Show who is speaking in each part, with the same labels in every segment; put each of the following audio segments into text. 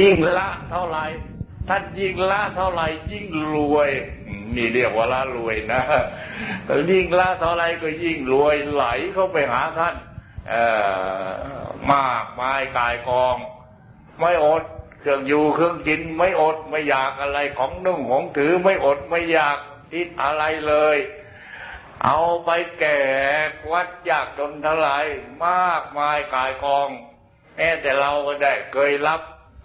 Speaker 1: ยิ่งละเท่าไหร่ท่านยิ่งละเท่าไหร่ยิ่งรวยนี่เรียกว่าละรวยนะยิ่งละเท่าไหร่ก็ยิ่งรวยไหลเข้าไปหาท่านมากมายกายกอง ไม่อดเครื่องอยู่เครื่องกินไม่อดไม่อยากอะไรของนุ่งของถือไม่อดไม่อยากทิดอะไรเลย เอาไปแก่วัดยากจนเท่าไหร่มากมายกายกองแม้แต่เราก็ได้เคยรับ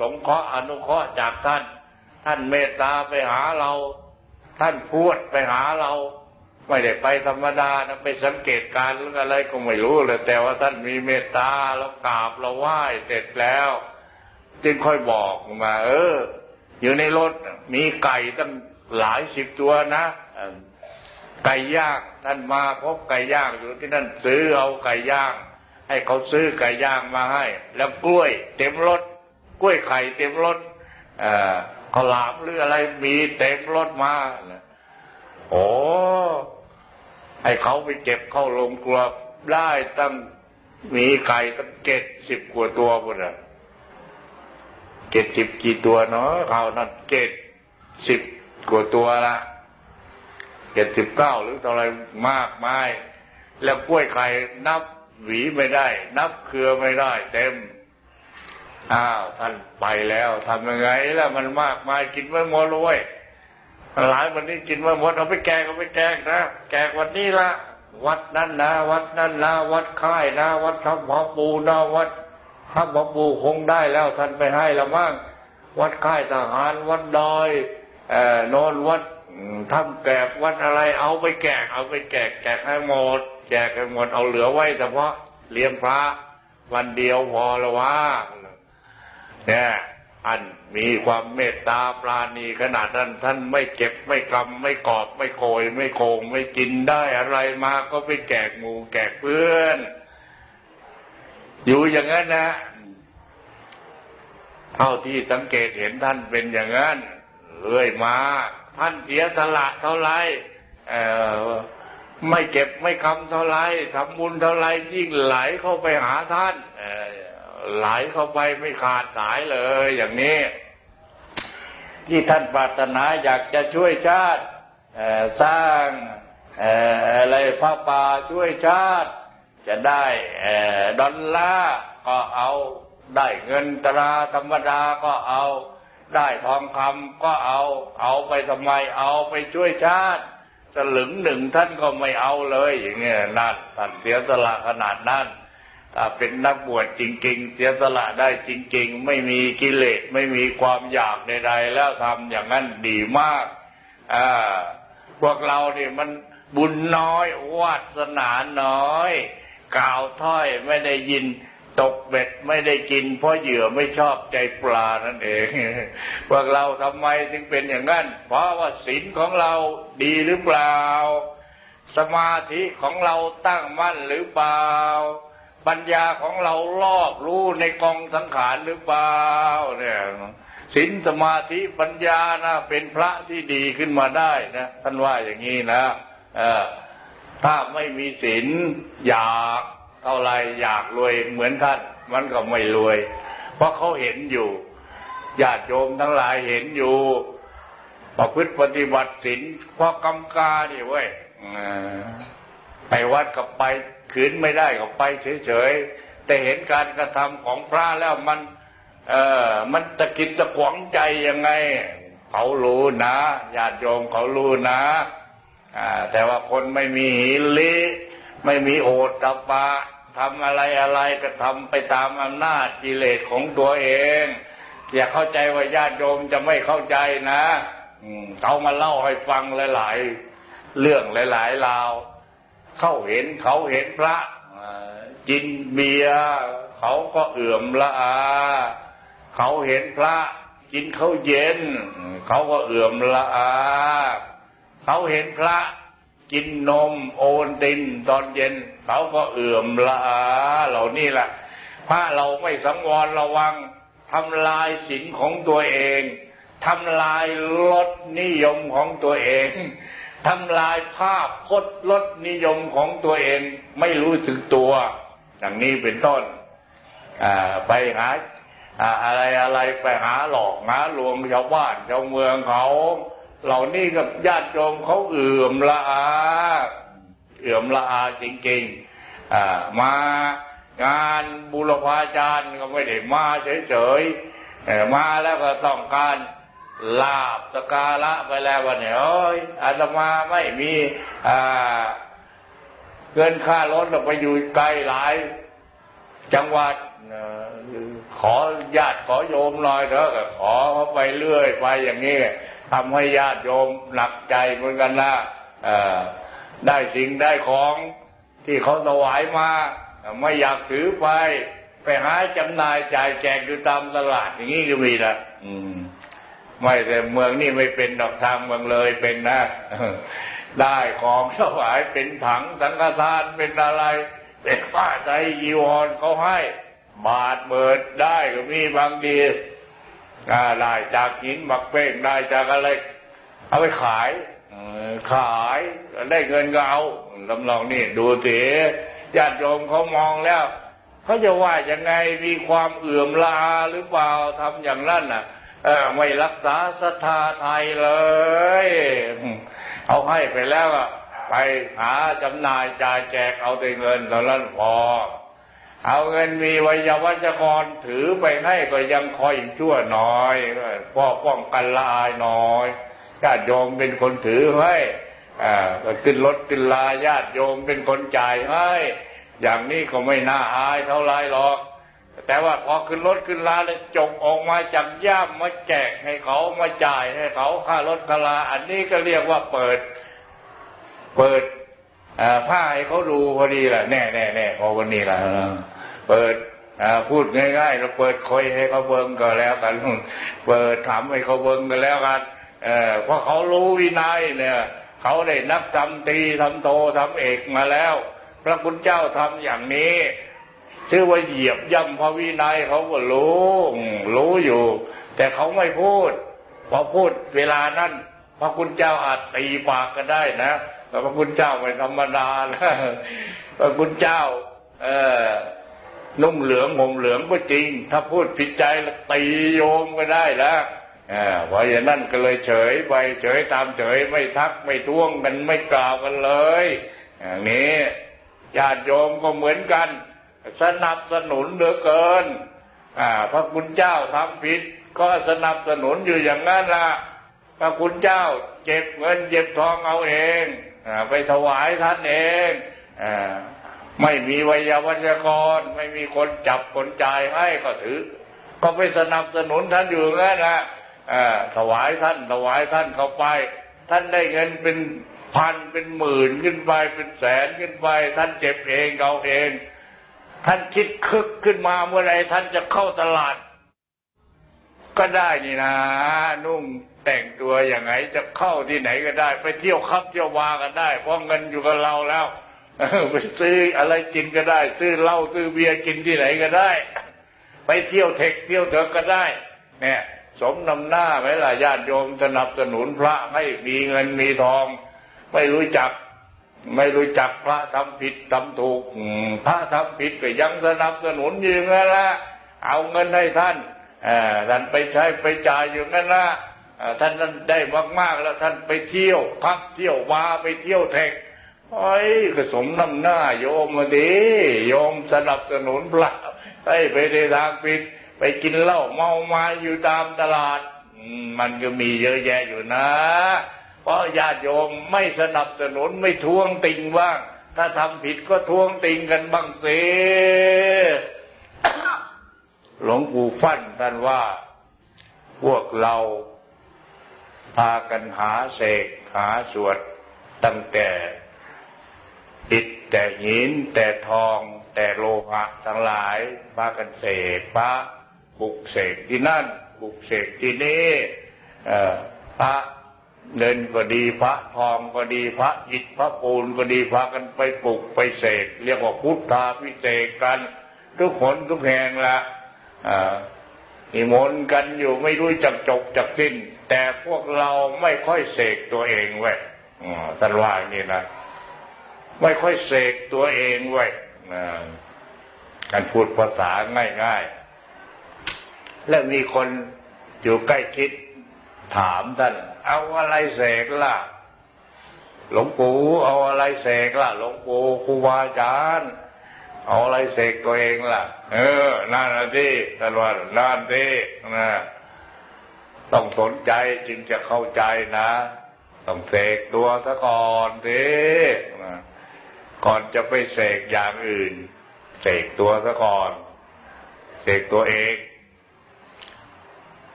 Speaker 1: สงเคราะห์อนุเคราะห์จากท่าน ท่านเมตตาไปหาเรา ท่านพูดไปหาเรา ไม่ได้ไปธรรมดานะไปสังเกตการหรืออะไรก็ไม่รู้เลยแต่ว่าท่านมีเมตตาเรากราบเราไหว้เสร็จแล้ว จึงค่อยบอกมา เออ อยู่ในรถมีไก่ตั้งหลายสิบตัวนะไก่ย่างท่านมาพบไก่ย่างอยู่ที่นั่นซื้อเอาไก่ย่าง ให้เขาซื้อไก่ย่างมาให้ แล้วกล้วย เต็มรถ กล้วยไข่เต็มรถเขาหลามหรืออะไรมีเต็มรถมาโอ้ให้เขาไปเก็บเข้าลงกลัวได้ตั้งมีไก่ตั้งเจ็ดสิบกว่าตัวหมดอะเจ็ดสิบกี่ตัวเนาะเขานั่นเจ็ดสิบกว่าตัวละเจ็ดสิบเก้าหรือเท่าไรมากมาย แล้วกล้วยไข่นับหวีไม่ได้ นับเครือไม่ได้ เต็ม อ้าวท่านไปแล้วทำยังไงแล้วมันมากมายกินไม่หมดเลยหลายวันนี้กินไม่หมดเอาไปแกงเอาไปแกงนะแกงวันนี้ละวัดนั่นนะวัดนั่นนะวัดค่ายนะวัดทับหมอปูนะวัดทับหมอปูคงได้แล้วท่านไปให้ละมั่งวัดค่ายทหารวัดดอยเอ่อนอนวัดทำแกกวัดอะไรเอาไปแกกเอาไปแกกแกกให้หมดแจกให้หมดเอาเหลือไว้เฉพาะเลี้ยงพระ วันเดียวพอละว่า เนี่ยอันมีความเมตตาปราณีขนาดนั้นท่านไม่เก็บไม่กำไม่กอบไม่โกย ไม่โกงไม่กินได้อะไรมาก็ไปแจกหมูแจกเพื่อน อยู่อย่างนั้นนะเท่าที่สังเกตเห็นท่านเป็นอย่างนั้นเรื่อยมาท่านเสียสละเท่าไรไม่เก็บไม่คำเท่าไรทำบุญเท่าไรยิ่งไหลเข้าไปหาท่าน ไหลเข้าไปไม่ขาดสายเลยอย่างนี้ ที่ท่านปรารถนาอยากจะช่วยชาติสร้างอะไรพระป่าช่วยชาติ จะได้ดอลลาร์ก็เอาได้เงินตราธรรมดาก็เอา ได้ทองคำก็เอา เอาไปทำไมเอาไปช่วยชาติสลึงหนึ่งท่านก็ไม่เอาเลย อย่างเงี้ยนั่นท่านเสียสละขนาดนั้น ถ้าเป็นนักบวชจริง ๆ เสียสละได้จริง ๆ ไม่มีกิเลสไม่มีความอยากใดๆแล้วทำอย่างนั้นดีมากอ่าพวกเราเนี่ยมันบุญน้อยวาสนาน้อย กล่าวถ้อยไม่ได้ยินตกเบ็ดไม่ได้กิน เพราะเหยื่อไม่ชอบใจปลานั่นเอง พวกเราทำไมถึงเป็นอย่างนั้น เพราะว่าศีลของเราดีหรือเปล่า สมาธิของเราตั้งมั่นหรือเปล่า ปัญญาของเรารอบรู้ในกองสังขารหรือเปล่าเนี่ยศีลสมาธิปัญญานะเป็นพระที่ดีขึ้นมาได้นะท่านว่าอย่างนี้นะเออถ้าไม่มีศีลอยากเท่าไรอยากรวยเหมือนท่าน มันก็ไม่รวย เพราะเขาเห็นอยู่ญาติโยมทั้งหลายเห็นอยู่ประพฤติปฏิบัติศีลเพราะกำกานี่เว้ยไปวัดกับไป ขืนไม่ได้กับไปเฉยๆ แต่เห็นการกระทำของพระแล้วมัน เออมันตะกิดตะขวงใจยังไง เขารู้นะญาติโยมเขารู้นะแต่ว่าคนไม่มีหิลิไม่มีโอตตะปะทำอะไรอะไรก็ทำไปตามอำนาจกิเลสของตัวเอง อย่าเข้าใจว่าญาติโยมจะไม่เข้าใจนะเขามาเล่าให้ฟังหลาย ๆ เรื่องหลายๆราว เขาเห็นเขาเห็นพระกินเบียร์เขาก็เอื่อมละอา เขาเห็นพระกินข้าวเย็น เขาก็เอื่อมละอา เขาเห็นพระกินนมโอนดินตอนเย็น เขาก็เอื่อมละอาเหล่านี้แหละพระเราไม่สังวรระวังทำลายศีลของตัวเองทำลายลดนิยมของตัวเอง ทำลายภาพพจน์ลดนิยมของตัวเองไม่รู้ถึงตัวอย่างนี้เป็นต้นไปหาอะไรอะไรไปหาหลอกหาลวงชาวบ้านชาวเมืองเขา เหล่านี้กับญาติโยมเขาเอื่อมละอาเอื่อมละอาจริงๆมางานบุรพาจารย์ก็ไม่ได้มาเฉยๆมาแล้วก็ต้องการ ลาบสการะไปแล้ววันนี้โอ้ยอาตมาไม่มีเงินค่ารถเราไปอยู่ไกลหลาย จังหวัดขอญาติขอโยมหน่อยเถอะขอเขาไปเรื่อยไปอย่างนี้ทำให้ญาติโยมหนักใจเหมือนกันนะได้สิ่งได้ของที่เขาถวายมาไม่อยากถือไป ไปหาจำหน่ายจ่ายแจกอยู่ตามตลาดอย่างนี้ก็มีนะอืม ไม่แต่เมืองนี่ไม่เป็นดอกทางเมืองเลยเป็นนะได้ของถวายเป็นถังสังฆทานเป็นอะไรเป็นผ้าใจยีวรเขาให้ บาทเบิดได้ก็มีบางดีได้จากหินมักเป้งได้จากอะไร เอาไปขายขายได้เงินก็เอาลำลองนี่ดูสิญาติโยมเขามองแล้ว เขาจะว่ายังไงมีความเอื่อมลาหรือเปล่าทำอย่างนั้นน่ะ ไม่รักษาศรัทธาไทยเลย เอาให้ไปแล้วไปหาจำนายจ่ายแจกเอาแต่เงินตอนนั้นพอ เอาเงินมีวิยาวัจกรถือไปให้ก็ยังคอยชั่วน้อยพ่อป้องกันละอายน้อยญาติโยมเป็นคนถือให้ขึ้นรถขึ้นลาญาติโยมเป็นคนจ่ายให้ อย่างนี้ก็ไม่น่าอายเท่าไรหรอก แต่ว่าพอขึ้นรถขึ้นลาแล้วจงออกมาจากย่ามมาแจกให้เขามาจ่ายให้เขาค่ารถคลาอันนี้ก็เรียกว่าเปิด เปิดผ้าให้เขาดูพอดีแหละแน่แน่แน่พอวันนี้แหละเปิดพูดง่ายๆเราเปิดคอยให้เขาเบิ้งก็แล้วกันเปิดถามให้เขาเบิ้งก็แล้วกันเพราะเขารู้วินัยเนี่ยเขาได้นับทำตีทำโตทำเอกมาแล้ว พระคุณเจ้าทำอย่างนี้ ชื่อว่าเหยียบย่ำพระวินัยเขาก็รู้รู้อยู่ แต่เขาไม่พูดพอพูดเวลานั้นพระคุณเจ้าอาจตีปากก็ได้นะแต่พระคุณเจ้าไม่ธรรมดานะพระคุณเจ้า เออนุ่งเหลืองห่มเหลืองก็จริง ถ้าพูดผิดใจแล้วตีโยมก็ได้แล้วเพราะอย่างนั้นก็เลยเฉยไปเฉยตามเฉยไม่ทักไม่ท้วงกันไม่กล่าวกันเลยอย่างนี้ญาติโยมก็เหมือนกัน สนับสนุนเหลือเกินพระคุณเจ้าทำผิด ก็สนับสนุนอยู่อย่างนั้นละพระคุณเจ้าเจ็บเงินเจ็บทองเอาเองไปถวายท่านเองไม่มีวิยาวัจกร ไม่มีคนจับคนจ่ายให้ก็ถือ ก็ไปสนับสนุนท่านอยู่งั้นนะถวายท่านถวายท่านเข้าไป ท่านได้เงินเป็นพันเป็นหมื่นขึ้นไปเป็นแสนขึ้นไป ท่านเจ็บเองเอาเอง ท่านคิดคึกขึ้นมาเมื่อไรท่านจะเข้าตลาด ก็ได้นี่นะ นุ่งแต่งตัวอย่างไงจะเข้าที่ไหนก็ได้ ไปเที่ยวคับเที่ยววากันได้ เพราะเงินอยู่กับเราแล้วไปซื้ออะไรกินก็ได้ ซื้อเหล้าซื้อเบียร์กินที่ไหนก็ได้ ไปเที่ยวเทคเที่ยวเถอะก็ได้ เนี่ย สมนำหน้าไหมล่ะญาติโยมสนับสนุนพระให้มีเงินมีทอง ไม่รู้จัก ไม่รู้จักพระทำผิดทำถูกพระทำผิดก็ยังสนับสนุนอยู่งั้นละเอาเงินให้ท่านท่านไปใช้ไปจ่ายอยู่งั้นละท่านนั้นได้มากๆแล้วท่านไปเที่ยวพักเที่ยววาไปเที่ยวแทกไอ้ก็สมน้ำหน้าโยมมาดีโยมสนับสนุนพระให้ไปในทางผิด ไปกินเหล้าเมามาอยู่ตามตลาด มันก็มีเยอะแยะอยู่นะ เพราะญาติโยมไม่สนับสนุนไม่ทวงติงบ้างถ้าทำผิดก็ทวงติงกันบ้างสิหลวงปู่ฟั่นท่านว่า พวกเราพากันหาเสกหาสวดตั้งแต่อิฐแต่หิน แต่ทอง แต่โลหะทั้งหลายพากันเสกพระปลุกเสกที่นั่นปลุกเสกที่นี่พระ เงินก็ดีพระทองก็ดีพระอิฐพระปูนก็ดีพากันไปปลุกไปเสกเรียกว่าพุทธาพิเศษกัน ทุกคนทุกแห่งละนิมนต์กันอยู่ไม่รู้จักจบจักสิ้น แต่พวกเราไม่ค่อยเสกตัวเองไว้ท่านว่าอย่างนี้นะไม่ค่อยเสกตัวเองไว้การพูดภาษาง่ายๆ แล้วมีคนอยู่ใกล้คิดถามท่าน เอาอะไรเสกล่ะ หลวงปู่เอาอะไรเสกล่ะ หลวงปู่ครูบาอาจารย์เอาอะไรเสกตัวเองล่ะ เออนั่นนะที่ท่านว่านั่นที่นะต้องสนใจจึงจะเข้าใจนะ ต้องเสกตัวซะก่อนสิก่อนจะไปเสกอย่างอื่น เสกตัวซะก่อน เสกตัวเอง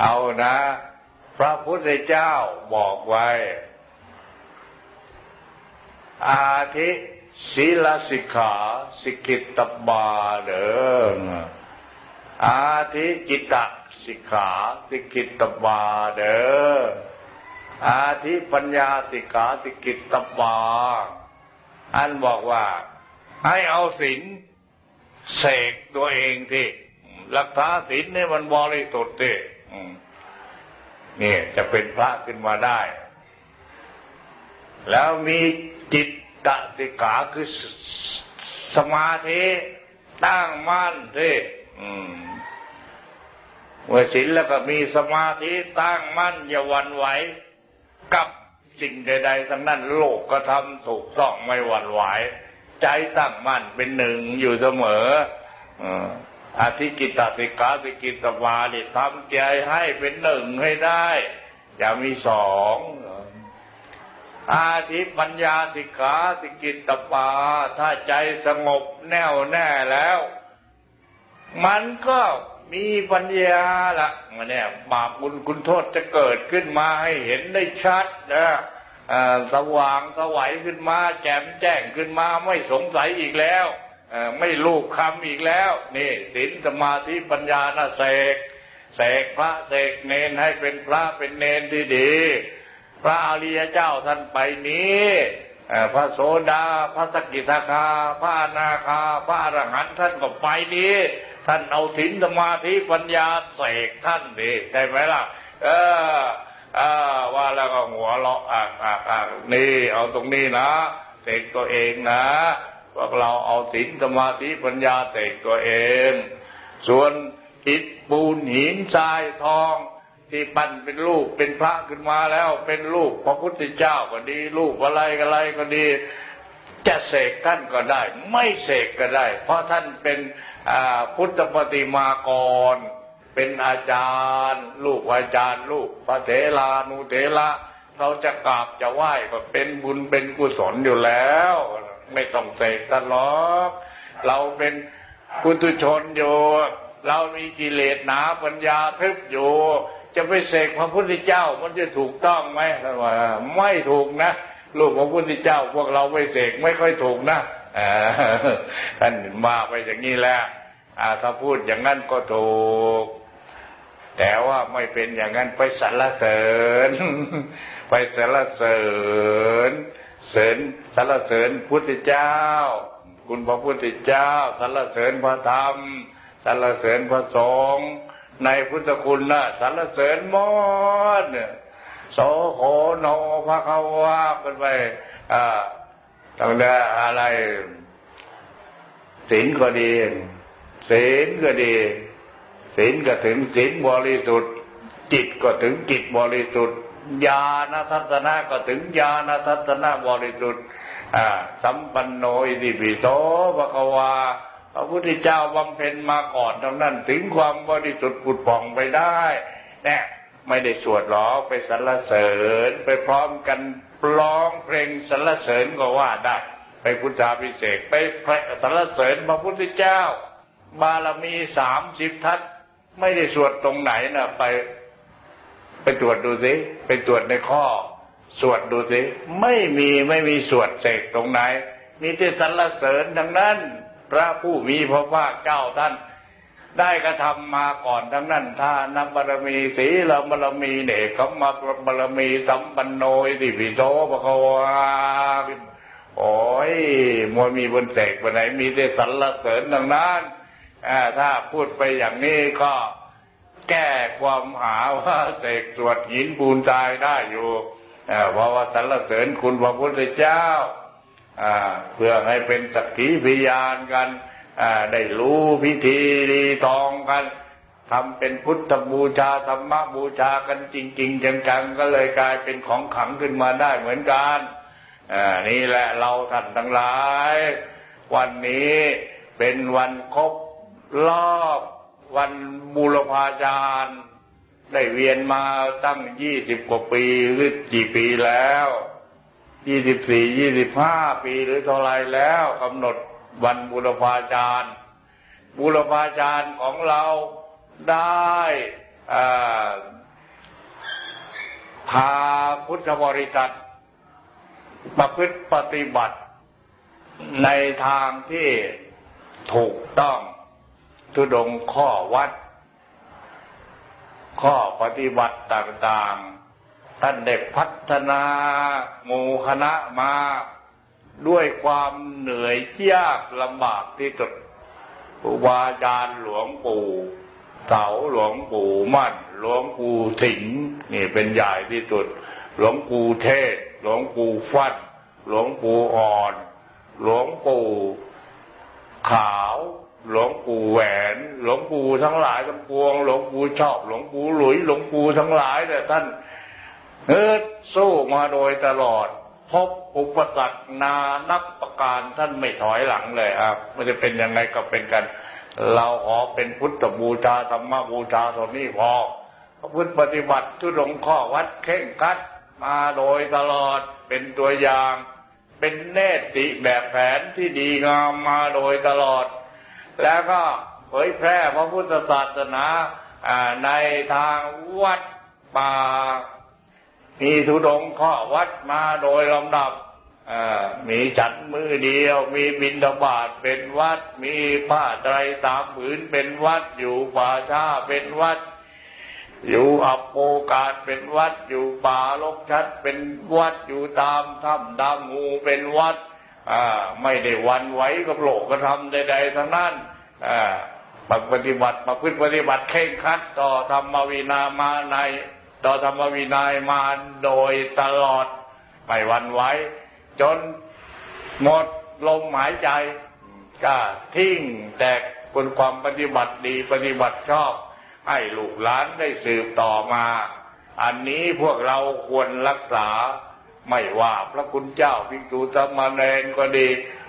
Speaker 1: เอานะ พระพุทธเจ้าบอกไว้ อาทิศีลสิกขาสิกิตตบาเดินอาทิจิตตสิกขาสิกิตตบาเดินอาทิปัญญาสิกขาสิกิตตบาอันบอกว่าให้เอาศีลเสกตัวเองที่รักษาศีลนี่ยมันบริสุทธิ์ที่ นี่จะเป็นพระขึ้นมาได้ แล้วมีจิตตติกาคือสมาธิตั้งมั่นที่เมื่อศีลแล้วก็มีสมาธิตั้งมั่นอย่าวันไหวกับสิ่งใด ๆ ทั้งนั้นโลกก็ทำถูกต้องไม่หวั่นไหวใจตั้งมั่นเป็นหนึ่งอยู่เสมออาธิกิตติกาติกิตวาดิทำใจให้เป็นหนึ่งให้ได้ อย่ามีสองอาทิปัญญาสิกขาสิกิตปา ถ้าใจสงบแน่วแน่แล้ว มันก็มีปัญญาละเนี่ยบาปบุญคุณโทษจะเกิดขึ้นมาให้เห็นได้ชัดนะสว่างสวัยขึ้นมา แจ่มแจ้งขึ้นมาไม่สงสัยอีกแล้ว ไม่ลูกคำอีกแล้วนี่ศีลสมาธิปัญญานะเสกเสกพระเสกเนนให้เป็นพระเป็นเนนที่ดีพระอริยเจ้าท่านไปนี้พระโสดาพระสกิทาคา พระนาคา พระอรหันต์ท่านก็ไปนี้ ท่านเอาศีลสมาธิปัญญาเสกท่านดีใช่ไหมล่ะ เออเออว่าแล้วก็หัวเราะอ่าอ่าอ่านี่เอาตรงนี้นะเสกตัวเองนะ พวกเราเอาศีลสมาธิปัญญาเสกตัวเอง ส่วนอิฐปูนหินทรายทองที่ปั้นเป็นลูกเป็นพระขึ้นมาแล้วเป็นลูกพระพุทธเจ้าก็ดีลูกอะไรอะไรก็ดี จะเสกท่านก็ได้ ไม่เสกก็ได้ เพราะท่านเป็นพุทธปฏิมากร เป็นอาจารย์ ลูกอาจารย์ลูกพระเถรานุเถระเราจะกราบจะไหว้ก็เป็นบุญเป็นกุศลอยู่แล้ว ไม่ต้องเสกตลอดเราเป็นปุถุชนอยู่ เรามีกิเลสหนาปัญญาทึบอยู่ จะไปเสกพระพุทธเจ้ามันจะถูกต้องไหมท่านว่าไม่ถูกนะลูกพระพุทธเจ้าพวกเราไปเสกไม่ค่อยถูกนะท่านมาไปอย่างนี้แล้วถ้าพูดอย่างนั้นก็ถูก แต่ว่าไม่เป็นอย่างนั้นไปสรรเสริญ ไปสรรเสริญ เสริญ สรรเสริญพุทธเจ้า คุณพระพุทธเจ้าสรรเสริญพระธรรมสรรเสริญพระสงฆ์ในพุทธคุณนะสรรเสริญมอดโสโหโนพระเขาว่าเป็นไปอ่าตั้งแต่อะไรศีลก็ดีศีลก็ดีศีลก็ถึงศีลบริสุทธิ์จิตก็ถึงจิตบริสุทธิ์ญาณทัศนะก็ถึงญาณทัศนะบริสุทธิ์ สัมปันโนอิติปิโสภะคะวาพระพุทธเจ้าบำเพ็ญมาก่อนทั้งนั้นถึงความบริสุทธิ์ผุดผ่องไปได้เนี่ยไม่ได้สวดหรอไปสรรเสริญ ไปพร้อมกันร้องเพลงสรรเสริญก็ว่าได้ ไปพุทธาพิเศษไปสรรเสริญพระพุทธเจ้า บารมีสามสิบทัศไม่ได้สวดตรงไหนนะไป ไปตรวจดูสิไปตรวจในข้อ สวดดูสิไม่มีไม่มีสวดเสกตรงไหน มีแต่สรรเสริญทั้งนั้น พระผู้มีพระภาคเจ้าท่าน ได้กระทำมาก่อนทั้งนั้นทานบารมีศีลบารมีเนกขมาบารมีสัมปันโนติปิโสภควาโอ้ยมวยมีบนเสกไปไหนมีแต่สรรเสริญทั้งนั้นถ้าพูดไปอย่างนี้ก็แก้ความหาว่าเสกตรวจหินปูนตายได้อยู่ เพราะว่าสรรเสริญคุณพระพุทธเจ้าเพื่อให้เป็นสักขีพยานกันได้รู้พิธีดีตองกันทำเป็นพุทธบูชาธรรมบูชากันจริง ๆ จังๆก็เลยกลายเป็นของขังขึ้นมาได้เหมือนกันนี่แหละเราท่านทั้งหลาย วันนี้เป็นวันครบรอบวันบูรพาจารย์ ได้เวียนมาตั้งยี่สิบกว่าปีหรือกี่ปีแล้วยี่สิบสี่ยี่สิบห้าปีหรือเท่าไรแล้วกำหนดวันบูรพาจารย์บูรพาจารย์ของเราได้พาพุทธบริษัทประพฤติปฏิบัติในทางที่ถูกต้องทุดงข้อวัด ข้อปฏิบัติต่างๆ ท่านได้พัฒนาหมู่คณะมาด้วยความเหนื่อยยากลำบากที่สุดครูบาอาจารย์หลวงปู่เสาหลวงปู่มั่น หลวงปู่สิงนี่เป็นใหญ่ที่สุด หลวงปู่เทศ หลวงปู่ฟัดหลวงปู่อ่อน หลวงปู่ขาว หลวงปู่แหวน หลวงปู่ทั้งหลายทั้งปวง หลวงปู่ชอบ หลวงปู่หลุย หลวงปู่ทั้งหลายแต่ท่านเอิดสู้มาโดยตลอด พบอุปสรรคนานับประการท่านไม่ถอยหลังเลยอะมันจะเป็นยังไงก็เป็นกัน เราขอเป็นพุทธบูชาธรรมบูชาตรงนี้พอพระพุทธปฏิบัติทุดงข้อวัดเข่งคัดมาโดยตลอดเป็นตัวอย่าง เป็นเนติแบบแผนที่ดีงามมาโดยตลอด แล้วก็เผยแพร่พระพุทธศาสนาในทางวัดป่ามีทุดงข้อวัดมาโดยลำดับมีฉันมือเดียว มีบินดาบาดเป็นวัด มีผ้าไตรสามผืนเป็นวัด อยู่ป่าชาเป็นวัด อยู่อัปโปกาศเป็นวัด อยู่ป่าลกชัดเป็นวัด อยู่ตามถ้ำดามงูเป็นวัด ไม่ได้วันไหวกับโลกกระทำใด ๆทั้งนั้น ปฏิบัติมาพึ่งปฏิบัติเข่งคัดต่อธรรมวินามาในต่อธรรมวินัยมาโดยตลอดไม่วันไหวจนหมดลมหายใจก็ทิ้งแต่คนความปฏิบัติดีปฏิบัติชอบ ให้ลูกหลานได้สืบต่อมา อันนี้พวกเราควรรักษาไม่ว่าพระคุณเจ้าพิกษุสมณเณรก็ดี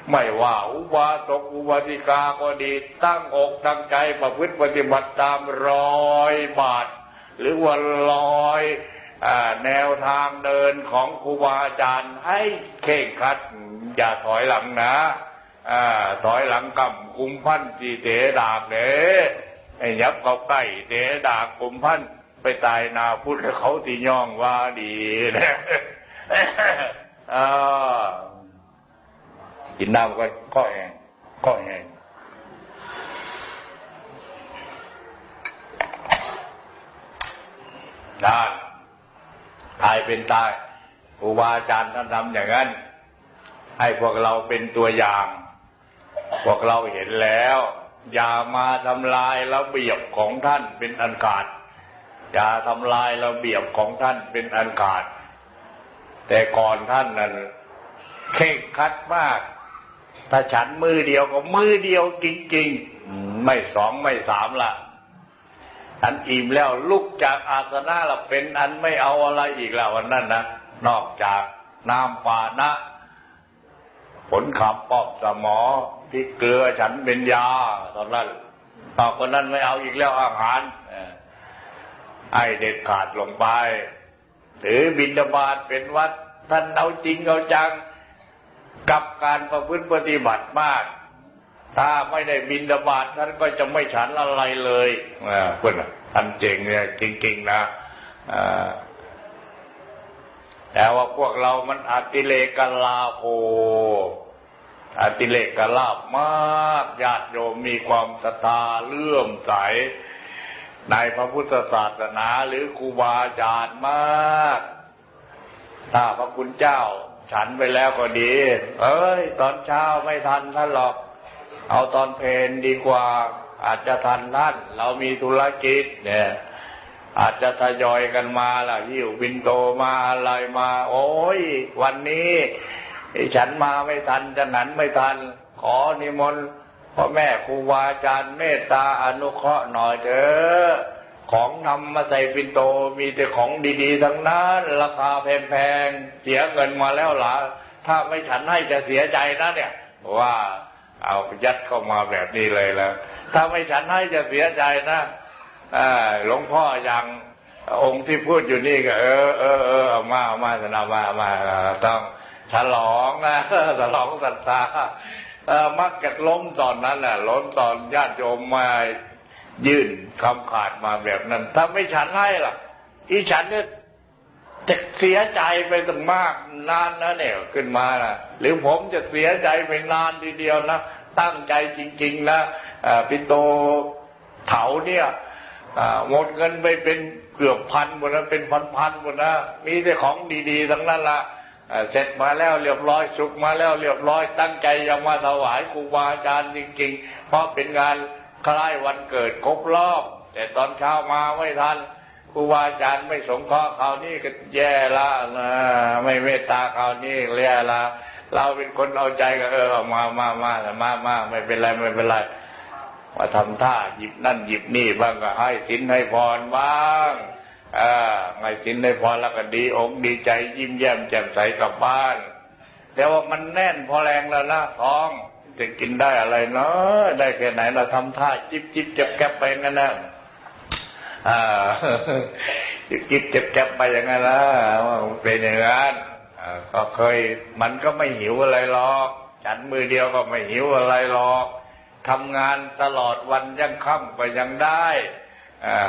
Speaker 1: ไม่ว่าอุบาสกอุบาสิกาก็ดีตั้งอกตั้งใจประพฤติปฏิบัติตามรอยบาท หรือว่าลอยแนวทางเดินของครูบาอาจารย์ให้เข่งคัด อย่าถอยหลังนะถอยหลังกำกุมพันจีเตดากเด้ไอ้ยับเขาใกล้เตดากกุมพันไปตายนาพุทธเขาตีย่องว่าดีนะ กินน้ำก็ก็แห้งก็แห้งได้ตายเป็นตายครูบาอาจารย์ท่านทำอย่างนั้น ให้พวกเราเป็นตัวอย่าง พวกเราเห็นแล้ว อย่ามาทำลายระเบียบของท่านเป็นอันขาด อย่าทำลายระเบียบของท่านเป็นอันขาด แต่ก่อนท่านนั้นเข่งคัดมาก ถ้าฉันมือเดียวก็มือเดียวจริงๆไม่สองไม่สามละอันอิ่มแล้วลุกจากอาสนะเราเป็นอันไม่เอาอะไรอีกแล้ววันนั้นนะนอกจากน้ำปานะ ผลขับปอบสมอที่เกลือฉันเป็นยาตอนนั้นต่อคนนั้นไม่เอาอีกแล้วอาหารไอเด็ดขาดลงไป หรือบินบาตเป็นวัดท่านเอาจริงเอาจัง กับการประพฤติปฏิบัติมาก ถ้าไม่ได้บินดาบาดท่านก็จะไม่ฉันอะไรเลยเพื่อนท่านเจ๋งเนี่ยจริงๆนะแต่ว่าพวกเรามันอติเลกลาโภอติเลกลาบมากญาติโยมมีความศรัทธาเลื่อมใสในพระพุทธศาสนาหรือครูบาอาจารย์มาก ถ้าพระคุณเจ้า ฉันไปแล้วก็ดี เอ้ย ตอนเช้าไม่ทันท่านหรอก เอาตอนเพนดีกว่า อาจจะทันท่าน เรามีธุรกิจเนี่ยอาจจะทยอยกันมาล่ะหิวบินโตมาอะไรมา โอ้ย วันนี้ฉันมาไม่ทันจะหันไม่ทัน ขอนิมนต์พ่อแม่ครูบาอาจารย์เมตตาอนุเคราะห์หน่อยเถอะ ของนำมาใส่ปินโตมีแต่ของดีๆ ทั้งนั้นราคาแพงๆ เสียเงินมาแล้วหล่ะถ้าไม่ฉันให้จะเสียใจนะเนี่ย ว่าเอายัดเข้ามาแบบนี้เลยแล้วถ้าไม่ฉันให้จะเสียใจนะหลวงพ่ออย่างองค์ที่พูดอยู่นี่ก็ เออเออเออเอามาเอามาสนามามาต้องฉลองนะฉลองศรัทธามักจะล้มตอนนั้นแหละล้มตอนญาติโยมมา ยื่นคำขาดมาแบบนั้น ถ้าไม่ฉันให้ล่ะ อีฉันเนี่ยจะเสียใจไปตั้งมากนานนะเนี่ยขึ้นมานะหรือผมจะเสียใจไปนานทีเดียวนะตั้งใจจริง ๆ นะปิโตเถาเนี่ยหมดเงินไปเป็นเกือบพันหมดนะเป็นพันๆหมดนะมีแต่ของดีๆ ทั้งนั้นละเสร็จมาแล้วเรียบร้อยสุกมาแล้วเรียบร้อย ตั้งใจจะมาถวายครูบาอาจารย์จริง ๆ เพราะเป็นงาน คล้ายวันเกิดครบรอบ แต่ตอนเช้ามาไม่ทันครูบาอาจารย์ไม่สงเคราะห์คราวนี้ก็แย่ละนะไม่เมตตาคราวนี้เรียละเราเป็นคนเอาใจก็เออมามามามามาไม่เป็นไรไม่เป็นไรมาทำท่าหยิบนั่นหยิบนี่บ้างก็ให้สินให้พรบ้างอ่าให้สินให้พรแล้วก็ดีอกดีใจยิ้มแย้มแจ่มใสกลับบ้าน แต่ว่ามันแน่นพอแรงแล้วนะท้อง จะกินได้อะไรเนาะได้แค่ไหนเราทำท่าจิบจิบจับแกบไปงั้นนะอ่าจิบจับแกบไปอย่างนั้นละเป็นอย่างนั้นก็เคยมันก็ไม่หิวอะไรหรอกฉันมือเดียวก็ไม่หิวอะไรหรอกทำงานตลอดวันยังค่ำก็ยังได้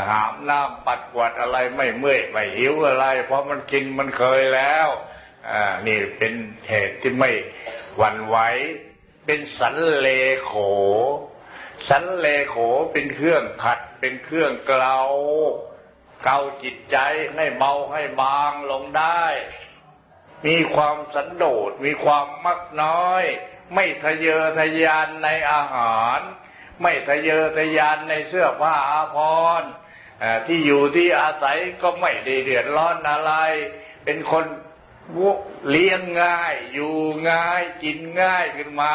Speaker 1: หามน้ำปัดกวาดอะไรไม่เมื่อยไม่หิวอะไร เพราะมันกินมันเคยแล้วนี่เป็นเหตุที่ไม่หวั่นไหว เป็นสันเลโข สันเลโขเป็นเครื่องขัด เป็นเครื่องเกลาเกาจิตใจให้เบาให้บางลงได้ มีความสันโดษมีความมักน้อย ไม่ทะเยอทะยานในอาหาร ไม่ทะเยอทะยานในเสื้อผ้าอาภรณ์ที่อยู่ที่อาศัยก็ไม่ได้เดือดร้อนอะไร เป็นคน เลี้ยงง่าย อยู่ง่าย กินง่ายขึ้นมา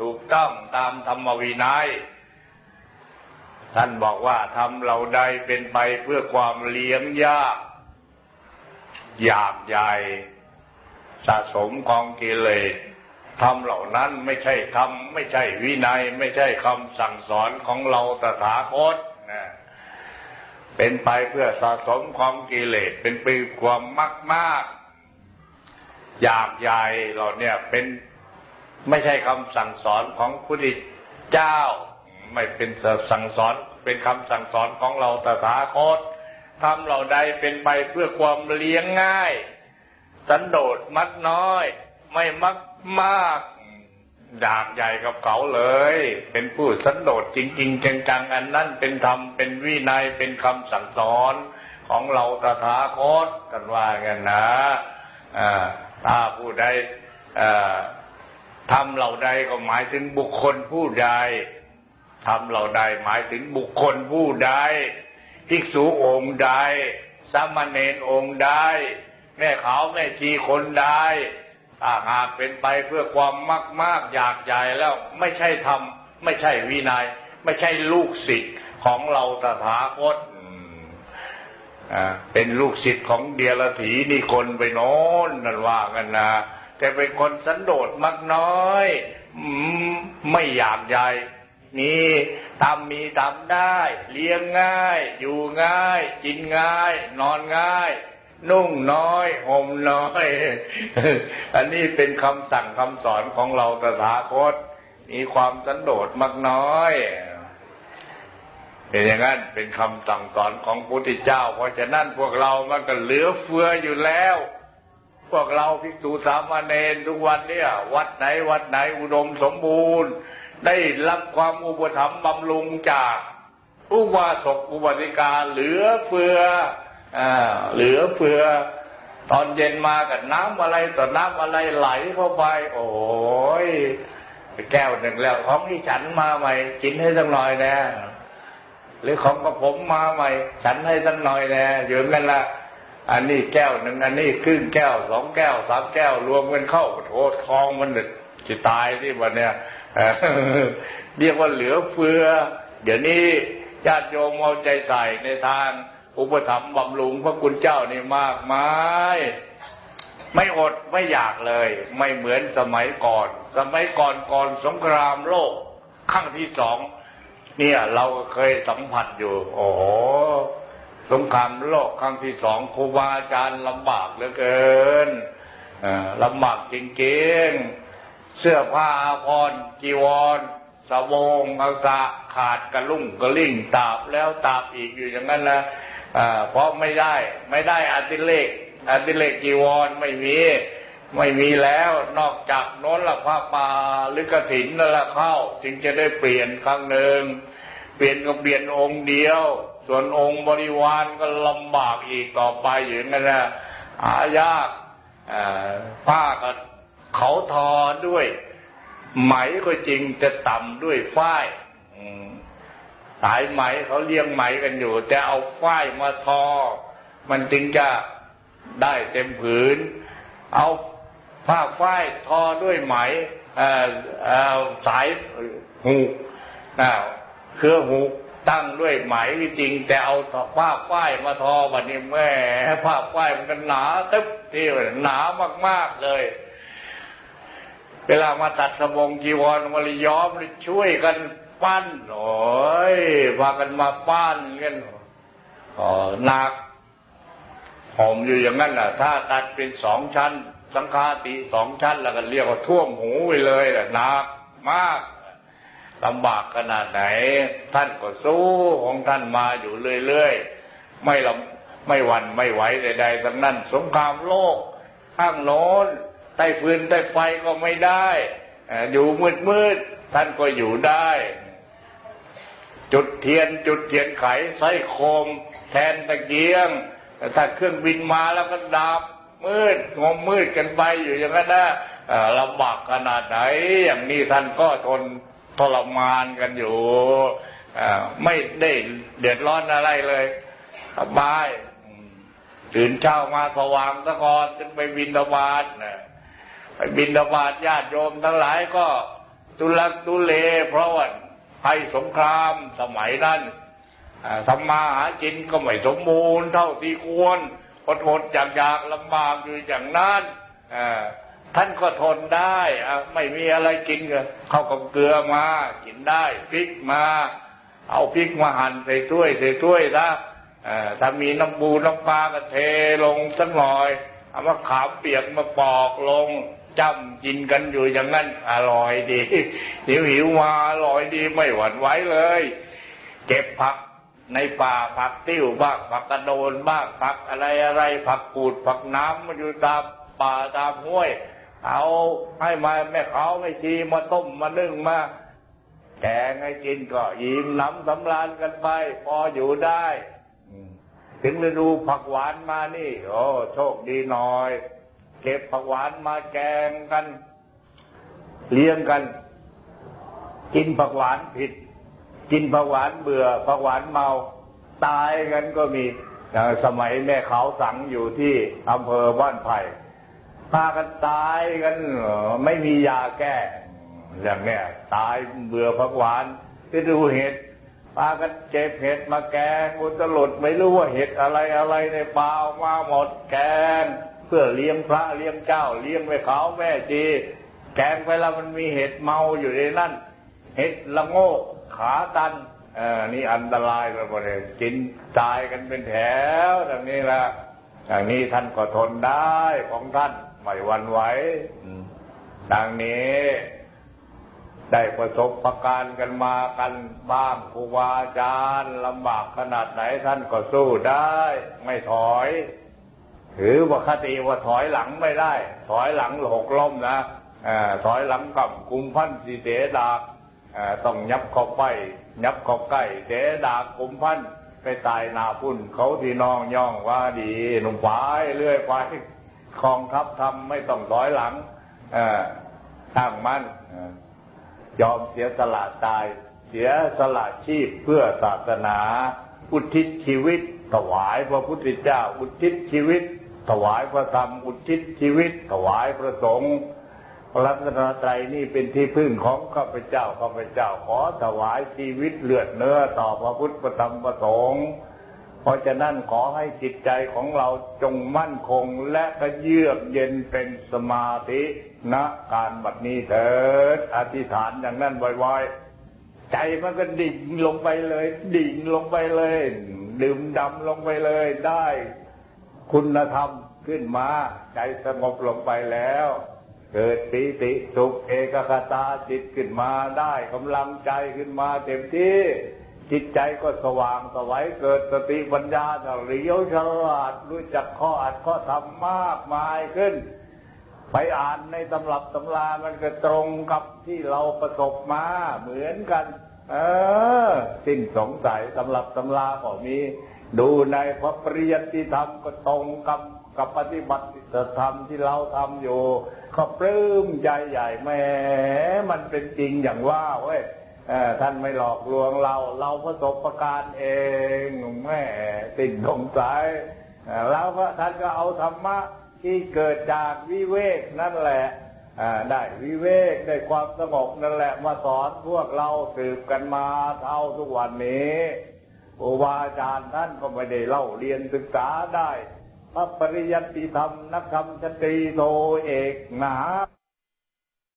Speaker 1: ถูกต้องตามธรรมวินัย ท่านบอกว่าทำเราใดเป็นไปเพื่อความเลี้ยงยาก อยากใหญ่สะสมของกิเลสทำเหล่านั้นไม่ใช่ธรรมไม่ใช่วินัย ไม่ใช่คำสั่งสอนของเราตถาคตนะเป็นไปเพื่อสะสมความกิเลสเป็นไปความมากมาก อยากใหญ่เราเนี่ยเป็นไม่ใช่คำสั่งสอนของพุทธเจ้า ไม่เป็นสั่งสอนเป็นคำสั่งสอนของเราตถาคตทำเหล่าใดเป็นไปเพื่อความเลี้ยงง่าย สันโดษมัดน้อย ไม่มักมากดากใหญ่กับเขาเลย เป็นผู้สันโดษจริง ๆ จังๆอันนั้นเป็นธรรมเป็นวินัยเป็นคำสั่งสอนของเราตถาคตกันว่ากันนะอ่า ถ้าผู้ใดทำเหล่าใดก็หมายถึงบุคคลผู้ใดทำเหล่าใดหมายถึงบุคคลผู้ใดภิกษุองค์ใดสามเณรองค์ใดแม่ขาวแม่ชีคนใดถ้าหากเป็นไปเพื่อความมากมากอยากใหญ่แล้วไม่ใช่ทำไม่ใช่วินยัย ไม่ใช่ลูกศิษย์ของเราตถาคต เป็นลูกศิษย์ของเดียรถีนี่คนไปโน้นนั่นว่ากันนะแต่เป็นคนสันโดษมากน้อยไม่อยากใหญ่นี่ทำมีทำได้ เลี้ยงง่าย อยู่ง่าย กินง่าย นอนง่าย นุ่งน้อยห่มน้อย อันนี้เป็นคำสั่งคำสอนของเราตถาคต มีความสันโดษมากน้อย เป็นอย่างนั้นเป็นคำสั่งสอนของพระพุทธเจ้า เพราะฉะนั้นพวกเรามันก็เหลือเฟืออยู่แล้ว พวกเราภิกษุสามเณรทุกวันเนี่ย วัดไหนวัดไหนอุดมสมบูรณ์ ได้รับความอุปถัมภ์บำรุงจากอุบาสกอุบาสิกาเหลือเฟืออ่าเหลือเฟือ ตอนเย็นมากับน้ำอะไรต่อน้ำอะไรไหลเข้าไป โอ้ยแก้วหนึ่งแล้วของที่ฉันมาใหม่กินให้สักหน่อยนะ หรือของกระผมมาใหม่ ฉันให้สักหน่อยแน่อยู่กันละอันนี้แก้วหนึ่งอันนี้ครึ่งแก้วสองแก้วสามแก้วรวมกันเข้าโถทองมันจะตายที่วันเนี้ยเรียกว่าเหลือเฟือ เดี๋ยวนี้ญาติโยมเอาใจใส่ในทาง อุปถัมภ์บำรุงพระคุณเจ้านี่มากมายไม่อดไม่อยากเลย ไม่เหมือนสมัยก่อน สมัยก่อนก่อนสงครามโลก ครั้งที่สอง เนี่ยเราเคยสัมผัสอยู่ โอ้โหสงครามโลกครั้งที่สองครูบาอาจารย์ลำบากเหลือเกินลำบากจริงๆ เสื้อผ้าอาภรณ์จีวรสบงอาสะขาดกระลุ่งกระลิ่งตาบแล้วตาบอีกอยู่อย่างนั้นนะเพราะไม่ได้ไม่ได้อติเลกอติเลกจีวรไม่มีไม่มีแล้วนอกจากน้นละพระป่าหรือกระถินนั่นละเข้า จึงจะได้เปลี่ยนครั้งหนึ่ง เปลี่ยนก็เปลี่ยนองค์เดียว ส่วนองค์บริวารก็ลำบากอีกต่อไปอย่างนั้นนะหายากผ้าก็เขาทอด้วย ไหมก็จริงจะต่ำด้วยฝ้ายสายไหมเขาเลี้ยงไหมกันอยู่ แต่เอาฝ้ายมาทอ มันจึงจะได้เต็มผืน เอาผ้าฝ้ายทอด้วยไหมสายหู เครือหูตั้งด้วยไหมจริง แต่เอาผ้าฝ้ายมาทอบัดนี้แม่ผ้าฝ้ายมันก็หนาตึ๊บที่หนามากๆเลย เวลามาตัดสบงจีวรมาลย้อมช่วยกันปั้นโอ้ยพากันมาปั้นกันอ๋อหนักผมอยู่อย่างนั้นแหละถ้าตัดเป็นสองชั้น สังฆาติสองชั้นแล้วก็เรียกว่าท่วมหูไปเลยแหละหนักมาก ลำบากขนาดไหน ท่านก็สู้ของท่านมาอยู่เรื่อยๆ ไม่ลำไม่หวั่นไม่ไหวใดๆทั้งนั้น สงครามโลก ข้างโน้นใต้ฟืนใต้ไฟก็ไม่ได้ อยู่มืดๆ ท่านก็อยู่ได้ จุดเทียนจุดเทียนไขใส่โคม แทนตะเกียงถ้าเครื่องบินมาแล้วก็ดับมืดงมมืดกันไปอยู่อย่างนั้นนะลำบากขนาดไหน อย่างนี้ท่านก็ทน ทรมานกันอยู่ไม่ได้เดือดร้อนอะไรเลยสบายตื่นเช้ามาสว่างตะกอนจึงไปบินตบาทไปบินตบาทญาติโยมทั้งหลายก็ตุลักตุเล เพราะว่าภัยสงครามสมัยนั้นทำมาหากินก็ไม่สมบูรณ์เท่าที่ควรอดอดอยากอยากลำบากอยู่อย่างนั้น ท่านก็ทนได้ไม่มีอะไรกินก็เข้ากับเกลือมา กินได้พริกมา เอาพริกมาหั่นใส่ถ้วยใส่ถ้วยนะถ้ามีน้ำบูน้ำปลาก็เทลงสักหน่อยเอามาขามเปียกมาปอกลงจ้ำกินกันอยู่อย่างนั้นอร่อยดีหิวหิวมาอร่อยดีไม่หวั่นไหวเลย เก็บผักในป่าผักติ้วบ้างผักกระโดนบ้างผักอะไรอะไรผักกูดผักน้ำมันอยู่ตามป่าตามห้วย เอาให้มาแม่เขาไม่ทีมาต้มมานึ่งมาแกงให้กินก็อิ่มน้ำสำราญกันไป พออยู่ได้ถึงฤดูผักหวานมานี่ โอ้โชคดีหน่อย เก็บผักหวานมาแกงกัน เลี้ยงกัน กินผักหวานผิด กินผักหวานเบื่อผักหวานเมา ตายกันก็มีสมัยแม่เขาสังอยู่ที่อำเภอบ้านไผ่ พากันตายกันไม่มียาแก้ อย่างเนี้ยตายเบื่อผักหวานไปดูเห็ดพากันเจ็บเห็ดมาแกงอุตลุดไม่รู้ว่าเห็ดอะไรอะไรในป่ามาหมดแกง เพื่อเลี้ยงพระเลี้ยงเจ้า เลี้ยงไว้เขาแม่จีแกงไปแล้วมันมีเห็ดเมาอยู่ในนั่นเห็ดละโงกขาตันเออนี่อันตรายไปหมดเลยกินตายกันเป็นแถวอย่างนี้ละอย่างนี้ท่านก็ทนได้ของท่าน ไม่วันไหวดังนี้ได้ประสบประการกันมากันบ้างครูบาอาจารย์ลำบากขนาดไหนท่านก็สู้ได้ ไม่ถอย ถือว่าคติว่าถอยหลังไม่ได้ ถอยหลังหกล้มนะอถอยหลังกับกุมพันสีเสดากต้องยับเข้าไปยับเข้าใกล้เสดากกุมพันไปตายนาพุ่นเขาที่น้องย่องว่าดีหนุ่มฝ่ายเรื่อยไป กองทัพทำไม่ต้องร้อยหลังตั้งมั่นยอมเสียสละตาย เสียสละชีพเพื่อศาสนา อุทิศชีวิต ถวายพระพุทธเจ้า อุทิศชีวิต ถวายพระธรรม อุทิศชีวิต ถวายพระสงฆ์รัตนตรัยนี่เป็นที่พึ่งของข้าพเจ้าข้าพเจ้าขอถวายชีวิตเลือดเนื้อต่อพระพุทธธรรมประสงค์ เพราะฉะนั้นขอให้จิตใจของเราจงมั่นคงและก็เยือกเย็นเป็นสมาธิณการบัดนี้เถิดอธิษฐานอย่างนั้นบ่อยๆ ใจมันก็ดิ่งลงไปเลย ดิ่งลงไปเลย ดื่มดำลงไปเลยได้ คุณธรรมขึ้นมา ใจสงบลงไปแล้ว เกิดปีติสุขเอกคตาจิตขึ้นมาได้กำลังใจขึ้นมาเต็มที่ จิตใจก็สว่างสวัยเกิดสติปัญญาเฉลียวฉลาดรู้จักข้ออัดข้อทำมากมายขึ้น ไปอ่านในตำรับตำรามันก็ตรงกับที่เราประสบมาเหมือนกัน เออ สิ้นสงสัยตำรับตำราก็มี ดูในพระปริยัติธรรมก็ตรงกับกับปฏิบัติธรรมที่เราทำอยู่ ก็ปลื้มใจใหญ่แหม่มันเป็นจริงอย่างว่าเว้ย ท่านไม่หลอกลวงเรา เราประสบประการเองแม่ติดสงสัยแล้วก็ท่านก็เอาธรรมะที่เกิดจากวิเวกนั่นแหละได้วิเวกได้ความสงบนั่นแหละมาสอนพวกเราสืบกันมาเท่าทุกวันนี้ครูบาอาจารย์ท่านก็ไม่ได้เล่าเรียนศึกษาได้พระปริยัติธรรมนักธรรมชตีโทเอกหนา